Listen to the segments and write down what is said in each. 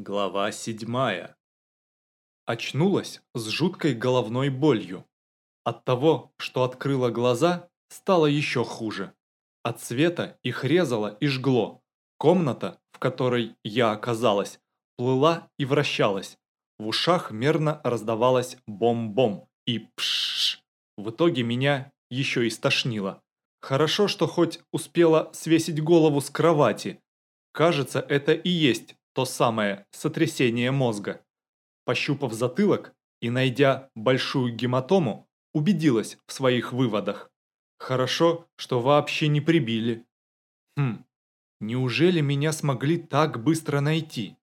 Глава седьмая. Очнулась с жуткой головной болью. От того, что открыла глаза, стало еще хуже. От света их резало и жгло. Комната, в которой я оказалась, плыла и вращалась. В ушах мерно раздавалось бом-бом и пшш. В итоге меня еще и стошнило. Хорошо, что хоть успела свесить голову с кровати. Кажется, это и есть то самое сотрясение мозга. Пощупав затылок и найдя большую гематому, убедилась в своих выводах. Хорошо, что вообще не прибили. Хм, неужели меня смогли так быстро найти?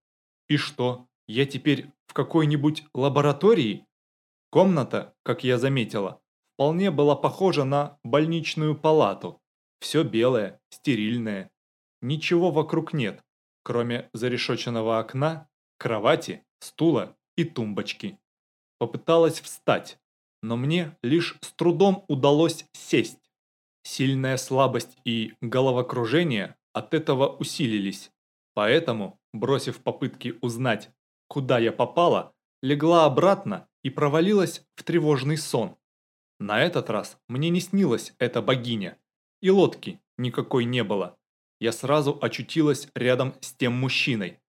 И что, я теперь в какой-нибудь лаборатории? Комната, как я заметила, вполне была похожа на больничную палату. Все белое, стерильное. Ничего вокруг нет кроме зарешоченного окна, кровати, стула и тумбочки. Попыталась встать, но мне лишь с трудом удалось сесть. Сильная слабость и головокружение от этого усилились. Поэтому, бросив попытки узнать, куда я попала, легла обратно и провалилась в тревожный сон. На этот раз мне не снилась эта богиня, и лодки никакой не было я сразу очутилась рядом с тем мужчиной,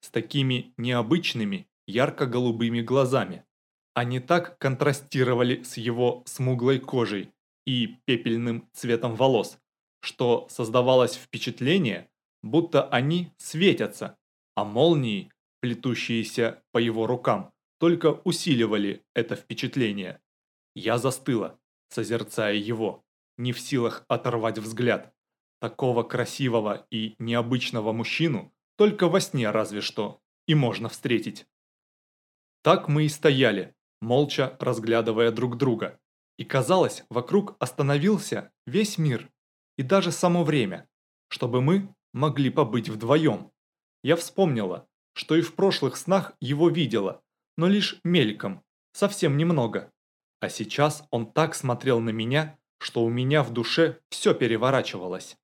с такими необычными ярко-голубыми глазами. Они так контрастировали с его смуглой кожей и пепельным цветом волос, что создавалось впечатление, будто они светятся, а молнии, плетущиеся по его рукам, только усиливали это впечатление. Я застыла, созерцая его, не в силах оторвать взгляд. Такого красивого и необычного мужчину только во сне разве что и можно встретить. Так мы и стояли, молча разглядывая друг друга. И казалось, вокруг остановился весь мир и даже само время, чтобы мы могли побыть вдвоем. Я вспомнила, что и в прошлых снах его видела, но лишь мельком, совсем немного. А сейчас он так смотрел на меня, что у меня в душе все переворачивалось.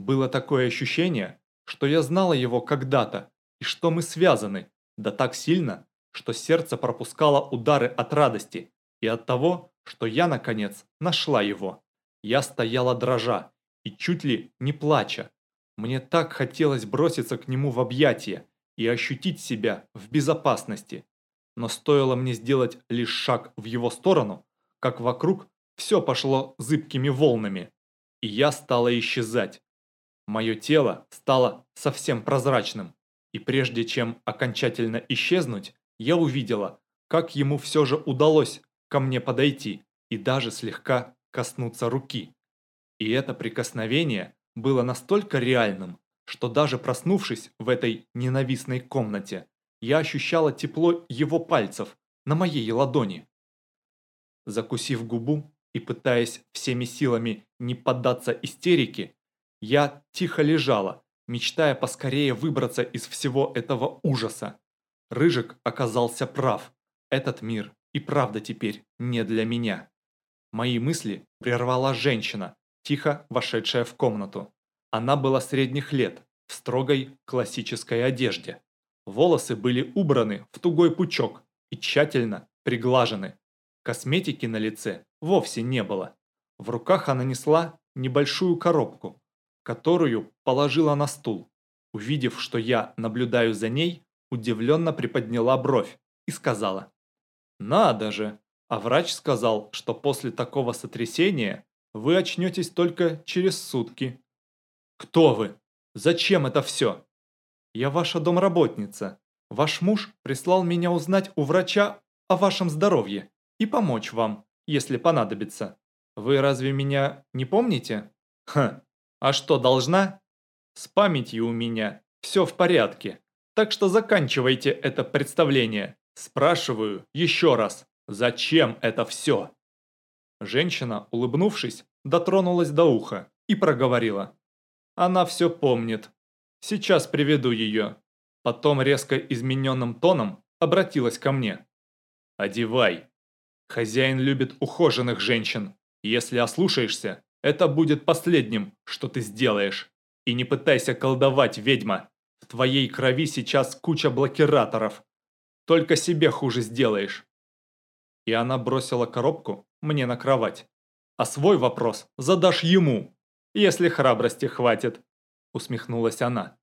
Было такое ощущение, что я знала его когда-то, и что мы связаны, да так сильно, что сердце пропускало удары от радости и от того, что я, наконец, нашла его. Я стояла дрожа и чуть ли не плача. Мне так хотелось броситься к нему в объятия и ощутить себя в безопасности. Но стоило мне сделать лишь шаг в его сторону, как вокруг все пошло зыбкими волнами, и я стала исчезать, Мое тело стало совсем прозрачным, и прежде чем окончательно исчезнуть, я увидела, как ему все же удалось ко мне подойти и даже слегка коснуться руки. И это прикосновение было настолько реальным, что даже проснувшись в этой ненавистной комнате, я ощущала тепло его пальцев на моей ладони. Закусив губу и пытаясь всеми силами не поддаться истерике, я тихо лежала, мечтая поскорее выбраться из всего этого ужаса. Рыжик оказался прав. Этот мир и правда теперь не для меня. Мои мысли прервала женщина, тихо вошедшая в комнату. Она была средних лет, в строгой классической одежде. Волосы были убраны в тугой пучок и тщательно приглажены. Косметики на лице вовсе не было. В руках она несла небольшую коробку, которую положила на стул. Увидев, что я наблюдаю за ней, удивленно приподняла бровь и сказала. «Надо же! А врач сказал, что после такого сотрясения вы очнетесь только через сутки». «Кто вы? Зачем это все?» «Я ваша домработница. Ваш муж прислал меня узнать у врача о вашем здоровье и помочь вам, если понадобится. Вы разве меня не помните?» «Хм, а что, должна? С памятью у меня все в порядке. Так что заканчивайте это представление. Спрашиваю еще раз, зачем это все? Женщина, улыбнувшись, дотронулась до уха и проговорила. Она все помнит. Сейчас приведу ее. Потом резко измененным тоном обратилась ко мне. «Одевай. Хозяин любит ухоженных женщин. Если ослушаешься, это будет последним, что ты сделаешь. И не пытайся колдовать, ведьма. В твоей крови сейчас куча блокираторов. Только себе хуже сделаешь. И она бросила коробку мне на кровать. А свой вопрос задашь ему, если храбрости хватит, усмехнулась она.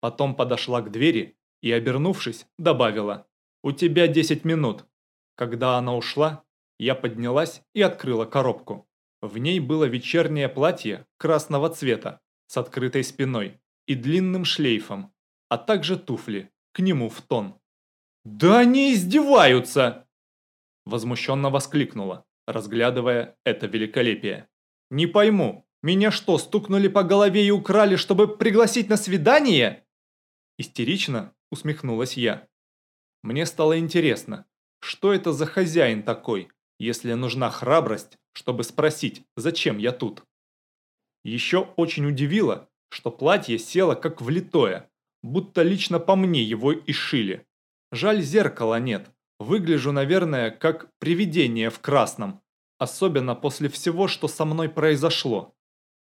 Потом подошла к двери и, обернувшись, добавила. «У тебя 10 минут». Когда она ушла, я поднялась и открыла коробку. В ней было вечернее платье красного цвета с открытой спиной и длинным шлейфом, а также туфли к нему в тон. «Да они издеваются!» Возмущенно воскликнула, разглядывая это великолепие. «Не пойму, меня что, стукнули по голове и украли, чтобы пригласить на свидание?» Истерично усмехнулась я. Мне стало интересно, что это за хозяин такой, если нужна храбрость, чтобы спросить, зачем я тут. Еще очень удивило, что платье село как влитое, будто лично по мне его и шили. Жаль, зеркала нет, выгляжу, наверное, как привидение в красном, особенно после всего, что со мной произошло.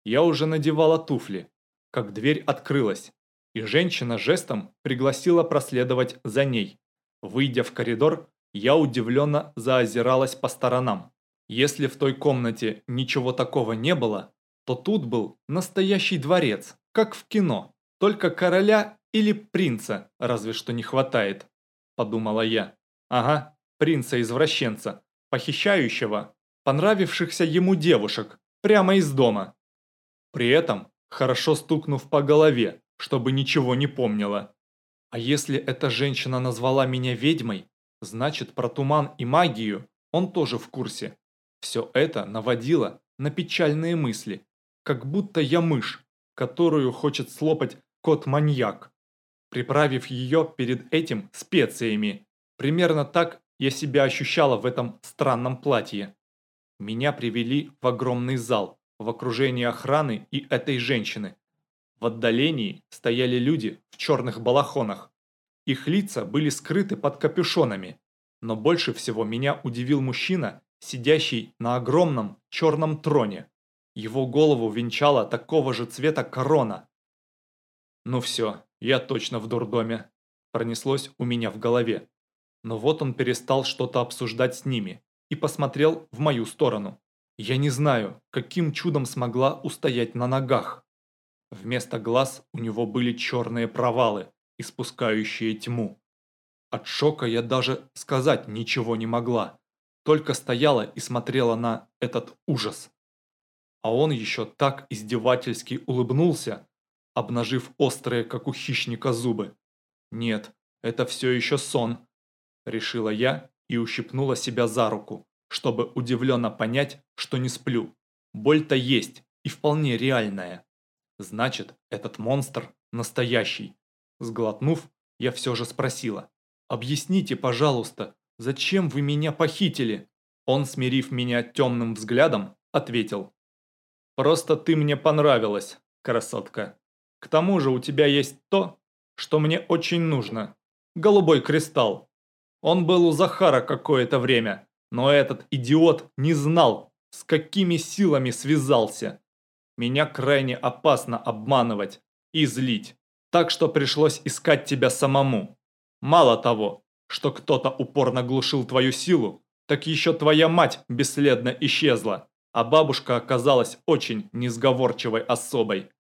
Я уже надевала туфли, как дверь открылась, и женщина жестом пригласила проследовать за ней. Выйдя в коридор, я удивленно заозиралась по сторонам. Если в той комнате ничего такого не было, то тут был настоящий дворец, как в кино. Только короля или принца разве что не хватает, подумала я. Ага, принца-извращенца, похищающего понравившихся ему девушек прямо из дома. При этом хорошо стукнув по голове, чтобы ничего не помнила. А если эта женщина назвала меня ведьмой, значит про туман и магию он тоже в курсе. Все это наводило на печальные мысли, как будто я мышь, которую хочет слопать кот-маньяк, приправив ее перед этим специями. Примерно так я себя ощущала в этом странном платье. Меня привели в огромный зал, в окружении охраны и этой женщины. В отдалении стояли люди в черных балахонах. Их лица были скрыты под капюшонами. Но больше всего меня удивил мужчина, сидящий на огромном черном троне. Его голову венчала такого же цвета корона. Ну все, я точно в дурдоме. Пронеслось у меня в голове. Но вот он перестал что-то обсуждать с ними и посмотрел в мою сторону. Я не знаю, каким чудом смогла устоять на ногах. Вместо глаз у него были черные провалы, испускающие тьму. От шока я даже сказать ничего не могла, только стояла и смотрела на этот ужас. А он еще так издевательски улыбнулся, обнажив острые, как у хищника, зубы. Нет, это все еще сон, решила я и ущипнула себя за руку, чтобы удивленно понять, что не сплю. Боль-то есть и вполне реальная. Значит, этот монстр настоящий. Сглотнув, я все же спросила. «Объясните, пожалуйста, зачем вы меня похитили?» Он, смирив меня темным взглядом, ответил. «Просто ты мне понравилась, красотка. К тому же у тебя есть то, что мне очень нужно. Голубой кристалл. Он был у Захара какое-то время, но этот идиот не знал, с какими силами связался. Меня крайне опасно обманывать и злить, так что пришлось искать тебя самому. Мало того, что кто-то упорно глушил твою силу, так еще твоя мать бесследно исчезла, а бабушка оказалась очень несговорчивой особой.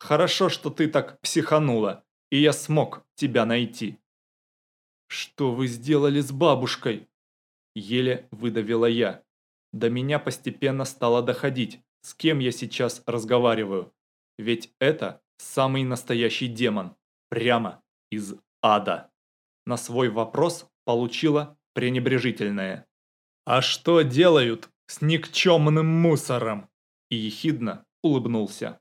Хорошо, что ты так психанула, и я смог тебя найти. «Что вы сделали с бабушкой?» Еле выдавила я. До меня постепенно стало доходить, с кем я сейчас разговариваю. Ведь это самый настоящий демон, прямо из ада. На свой вопрос получила пренебрежительное. «А что делают с никчемным мусором?» И ехидно улыбнулся.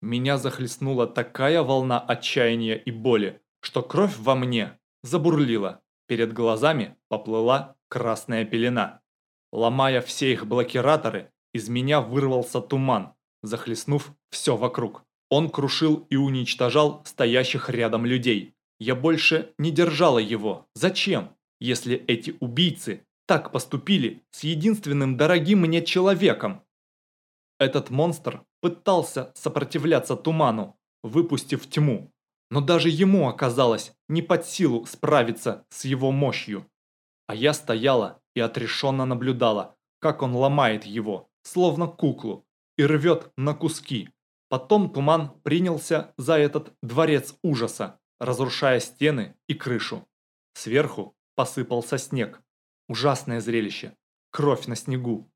Меня захлестнула такая волна отчаяния и боли, что кровь во мне забурлила. Перед глазами поплыла красная пелена. Ломая все их блокираторы, из меня вырвался туман, захлестнув все вокруг. Он крушил и уничтожал стоящих рядом людей. Я больше не держала его. Зачем, если эти убийцы так поступили с единственным дорогим мне человеком? Этот монстр пытался сопротивляться туману, выпустив тьму, но даже ему оказалось не под силу справиться с его мощью. А я стояла и отрешенно наблюдала, как он ломает его, словно куклу, и рвет на куски. Потом туман принялся за этот дворец ужаса, разрушая стены и крышу. Сверху посыпался снег. Ужасное зрелище. Кровь на снегу.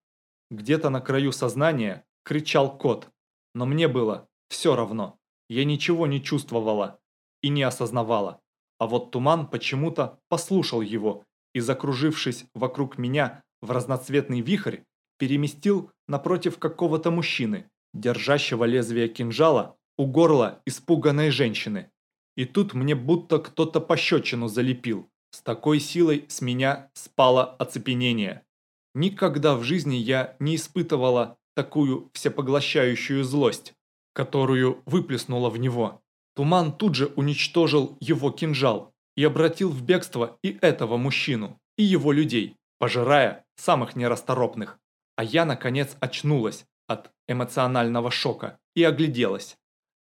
Где-то на краю сознания кричал кот. Но мне было все равно. Я ничего не чувствовала и не осознавала. А вот туман почему-то послушал его и, закружившись вокруг меня в разноцветный вихрь, переместил напротив какого-то мужчины, держащего лезвие кинжала у горла испуганной женщины. И тут мне будто кто-то пощечину залепил. С такой силой с меня спало оцепенение. Никогда в жизни я не испытывала такую всепоглощающую злость, которую выплеснула в него. Туман тут же уничтожил его кинжал и обратил в бегство и этого мужчину, и его людей, пожирая самых нерасторопных. А я, наконец, очнулась от эмоционального шока и огляделась.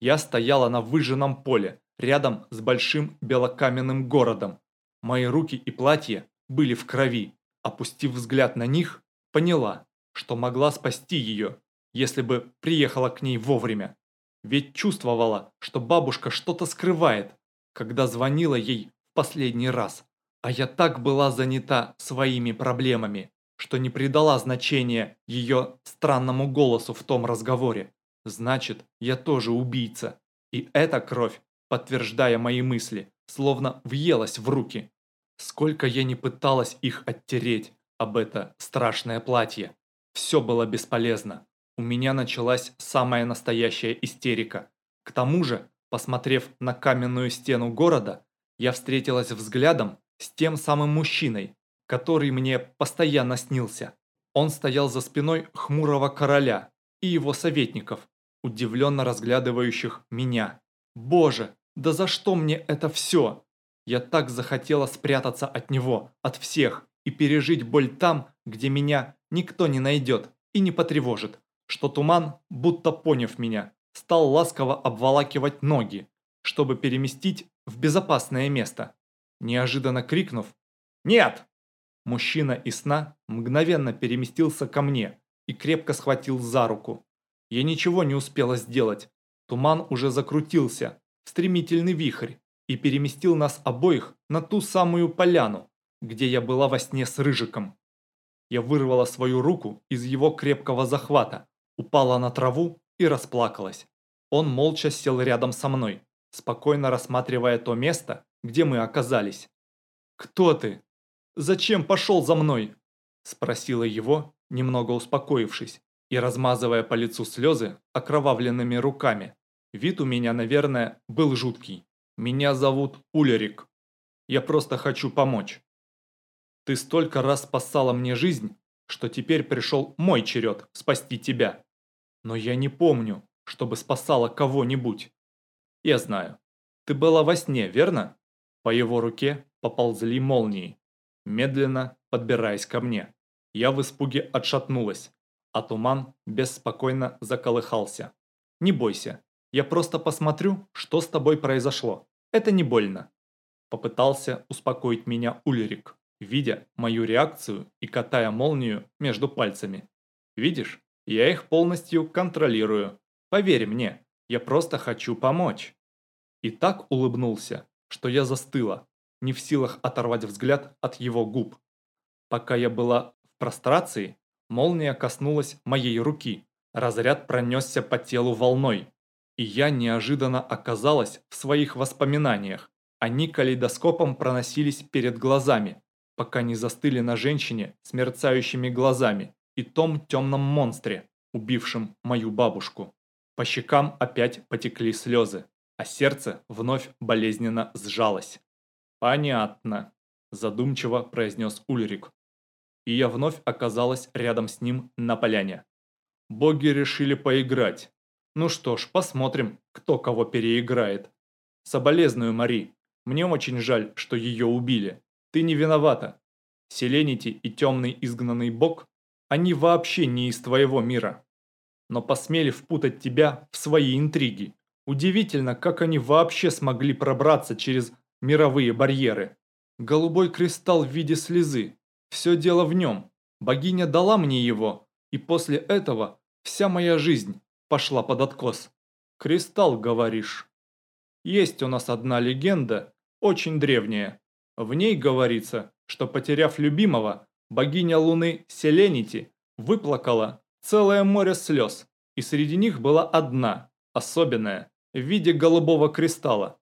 Я стояла на выжженном поле, рядом с большим белокаменным городом. Мои руки и платье были в крови. Опустив взгляд на них, поняла, что могла спасти ее, если бы приехала к ней вовремя. Ведь чувствовала, что бабушка что-то скрывает, когда звонила ей в последний раз. А я так была занята своими проблемами, что не придала значения ее странному голосу в том разговоре. Значит, я тоже убийца. И эта кровь, подтверждая мои мысли, словно въелась в руки. Сколько я не пыталась их оттереть об это страшное платье. Все было бесполезно. У меня началась самая настоящая истерика. К тому же, посмотрев на каменную стену города, я встретилась взглядом с тем самым мужчиной, который мне постоянно снился. Он стоял за спиной хмурого короля и его советников, удивленно разглядывающих меня. Боже, да за что мне это все? Я так захотела спрятаться от него, от всех, и пережить боль там, где меня никто не найдет и не потревожит, что туман, будто поняв меня, стал ласково обволакивать ноги, чтобы переместить в безопасное место. Неожиданно крикнув «Нет!», мужчина из сна мгновенно переместился ко мне и крепко схватил за руку. Я ничего не успела сделать. Туман уже закрутился, в стремительный вихрь, и переместил нас обоих на ту самую поляну, где я была во сне с Рыжиком. Я вырвала свою руку из его крепкого захвата, упала на траву и расплакалась. Он молча сел рядом со мной, спокойно рассматривая то место, где мы оказались. «Кто ты? Зачем пошел за мной?» Спросила его, немного успокоившись, и размазывая по лицу слезы окровавленными руками. Вид у меня, наверное, был жуткий. «Меня зовут Улерик. Я просто хочу помочь. Ты столько раз спасала мне жизнь, что теперь пришел мой черед спасти тебя. Но я не помню, чтобы спасала кого-нибудь. Я знаю. Ты была во сне, верно? По его руке поползли молнии, медленно подбираясь ко мне. Я в испуге отшатнулась, а туман беспокойно заколыхался. Не бойся, я просто посмотрю, что с тобой произошло. Это не больно. Попытался успокоить меня Ульрик, видя мою реакцию и катая молнию между пальцами. Видишь, я их полностью контролирую. Поверь мне, я просто хочу помочь. И так улыбнулся, что я застыла, не в силах оторвать взгляд от его губ. Пока я была в прострации, молния коснулась моей руки, разряд пронесся по телу волной, и я неожиданно оказалась в своих воспоминаниях. Они калейдоскопом проносились перед глазами, пока не застыли на женщине с мерцающими глазами и том темном монстре, убившем мою бабушку. По щекам опять потекли слезы, а сердце вновь болезненно сжалось. «Понятно», – задумчиво произнес Ульрик. И я вновь оказалась рядом с ним на поляне. Боги решили поиграть. Ну что ж, посмотрим, кто кого переиграет. Соболезную, Мари. Мне очень жаль, что ее убили. Ты не виновата. Селенити и темный изгнанный бог, они вообще не из твоего мира. Но посмели впутать тебя в свои интриги. Удивительно, как они вообще смогли пробраться через мировые барьеры. Голубой кристалл в виде слезы. Все дело в нем. Богиня дала мне его, и после этого вся моя жизнь пошла под откос. Кристалл, говоришь? Есть у нас одна легенда, очень древняя. В ней говорится, что потеряв любимого, богиня Луны Селенити выплакала целое море слез, и среди них была одна, особенная, в виде голубого кристалла.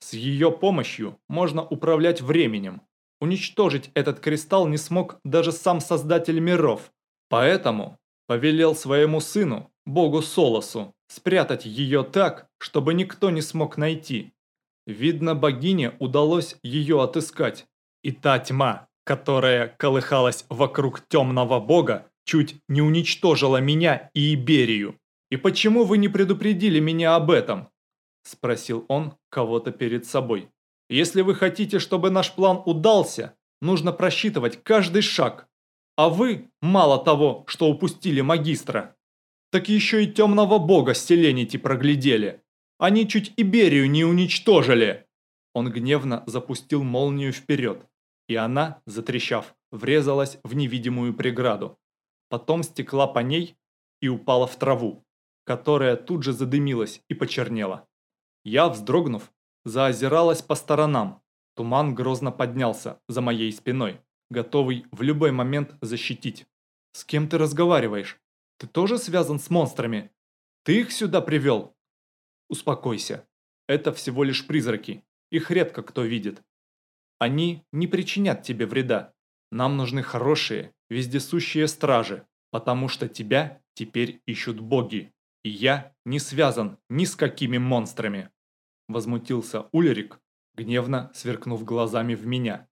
С ее помощью можно управлять временем. Уничтожить этот кристалл не смог даже сам создатель миров. Поэтому повелел своему сыну, богу Солосу, спрятать ее так, чтобы никто не смог найти. Видно, богине удалось ее отыскать. И та тьма, которая колыхалась вокруг темного бога, чуть не уничтожила меня и Иберию. И почему вы не предупредили меня об этом? Спросил он кого-то перед собой. Если вы хотите, чтобы наш план удался, нужно просчитывать каждый шаг. А вы, мало того, что упустили магистра, так еще и темного бога Селенити проглядели. Они чуть Иберию не уничтожили. Он гневно запустил молнию вперед, и она, затрещав, врезалась в невидимую преграду. Потом стекла по ней и упала в траву, которая тут же задымилась и почернела. Я, вздрогнув, заозиралась по сторонам. Туман грозно поднялся за моей спиной, готовый в любой момент защитить. «С кем ты разговариваешь? Ты тоже связан с монстрами? Ты их сюда привел?» «Успокойся. Это всего лишь призраки. Их редко кто видит. Они не причинят тебе вреда. Нам нужны хорошие, вездесущие стражи, потому что тебя теперь ищут боги. И я не связан ни с какими монстрами». Возмутился Ульрик, гневно сверкнув глазами в меня.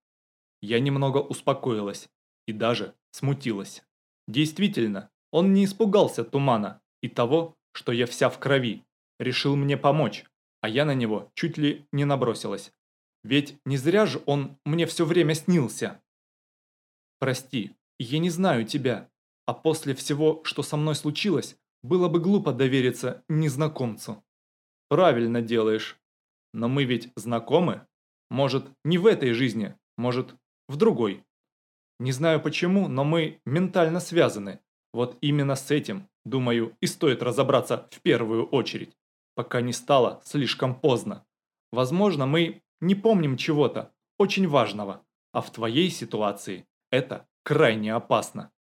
Я немного успокоилась и даже смутилась. Действительно, он не испугался тумана и того, что я вся в крови. Решил мне помочь, а я на него чуть ли не набросилась. Ведь не зря же он мне все время снился. Прости, я не знаю тебя, а после всего, что со мной случилось, было бы глупо довериться незнакомцу. Правильно делаешь, но мы ведь знакомы? Может, не в этой жизни, может, в другой. Не знаю почему, но мы ментально связаны. Вот именно с этим, думаю, и стоит разобраться в первую очередь, пока не стало слишком поздно. Возможно, мы не помним чего-то очень важного, а в твоей ситуации это крайне опасно.